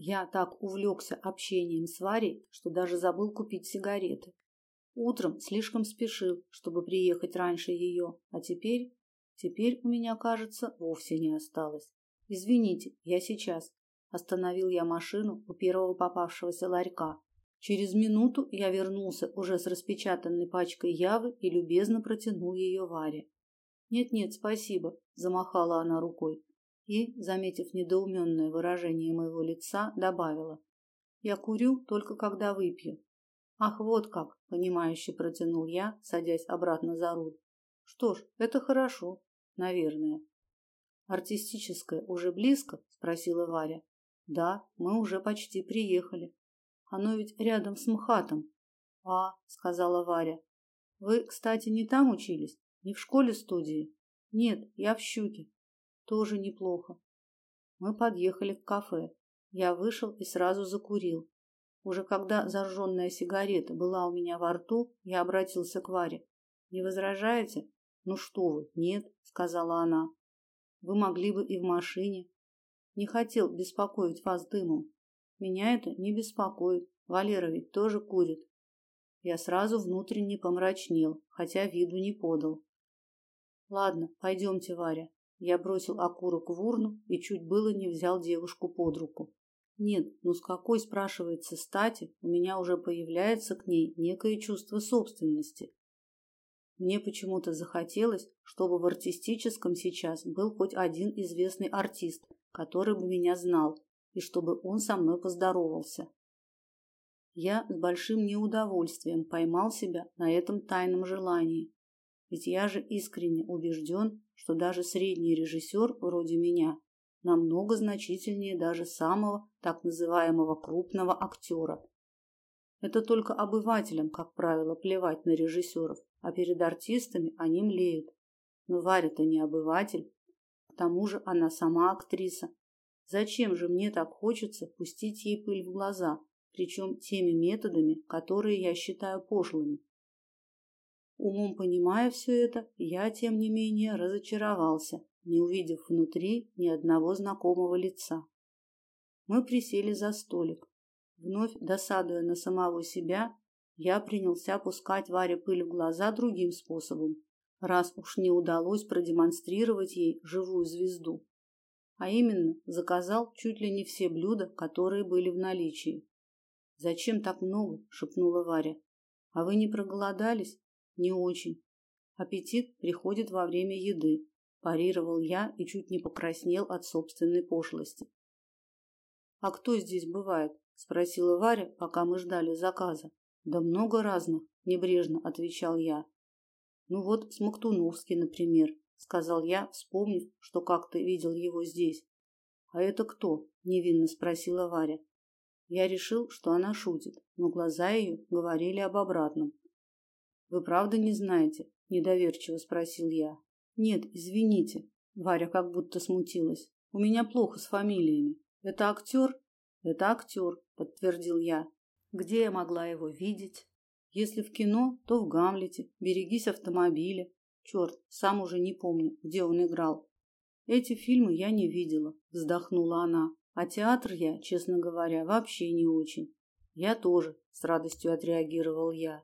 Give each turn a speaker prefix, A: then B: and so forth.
A: Я так увлекся общением с Варей, что даже забыл купить сигареты. Утром слишком спешил, чтобы приехать раньше ее, а теперь... Теперь у меня, кажется, вовсе не осталось. Извините, я сейчас. Остановил я машину у первого попавшегося ларька. Через минуту я вернулся уже с распечатанной пачкой явы и любезно протянул ее Варе. «Нет-нет, спасибо», – замахала она рукой и, заметив недоуменное выражение моего лица, добавила. «Я курю только когда выпью». «Ах, вот как!» – понимающе протянул я, садясь обратно за руль. «Что ж, это хорошо, наверное». «Артистическое уже близко?» – спросила Варя. «Да, мы уже почти приехали. Оно ведь рядом с МХАТом». «А», – сказала Варя. «Вы, кстати, не там учились? Не в школе-студии?» «Нет, я в Щуке. Тоже неплохо. Мы подъехали к кафе. Я вышел и сразу закурил. Уже когда зажженная сигарета была у меня во рту, я обратился к Варе. «Не возражаете?» «Ну что вы, нет», — сказала она. «Вы могли бы и в машине». «Не хотел беспокоить вас дымом. Меня это не беспокоит. Валера ведь тоже курит». Я сразу внутренне помрачнел, хотя виду не подал. «Ладно, пойдемте, Варя. Я бросил окурок в урну и чуть было не взял девушку под руку. Нет, ну с какой, спрашивается, стати у меня уже появляется к ней некое чувство собственности. Мне почему-то захотелось, чтобы в артистическом сейчас был хоть один известный артист, который бы меня знал, и чтобы он со мной поздоровался. Я с большим неудовольствием поймал себя на этом тайном желании ведь я же искренне убежден, что даже средний режиссер вроде меня намного значительнее даже самого так называемого крупного актера. Это только обывателям, как правило, плевать на режиссеров, а перед артистами они млеют. Но Варя-то не обыватель. К тому же она сама актриса. Зачем же мне так хочется пустить ей пыль в глаза, причем теми методами, которые я считаю пошлыми? Умом понимая все это, я, тем не менее, разочаровался, не увидев внутри ни одного знакомого лица. Мы присели за столик. Вновь досадуя на самого себя, я принялся пускать Варе пыль в глаза другим способом, раз уж не удалось продемонстрировать ей живую звезду. А именно, заказал чуть ли не все блюда, которые были в наличии. «Зачем так много?» – шепнула Варя. «А вы не проголодались?» Не очень. Аппетит приходит во время еды, парировал я и чуть не покраснел от собственной пошлости. А кто здесь бывает? спросила Варя, пока мы ждали заказа. Да много разных, небрежно отвечал я. Ну вот, Смоктуновский, например, сказал я, вспомнив, что как-то видел его здесь. А это кто? невинно спросила Варя. Я решил, что она шутит, но глаза ее говорили об обратном. Вы правда не знаете? недоверчиво спросил я. Нет, извините. Варя как будто смутилась. У меня плохо с фамилиями. Это актер? Это актер, подтвердил я. Где я могла его видеть? Если в кино, то в Гамлете. Берегись автомобиля. Черт, сам уже не помню, где он играл. Эти фильмы я не видела, вздохнула она. А театр я, честно говоря, вообще не очень. Я тоже, с радостью отреагировал я.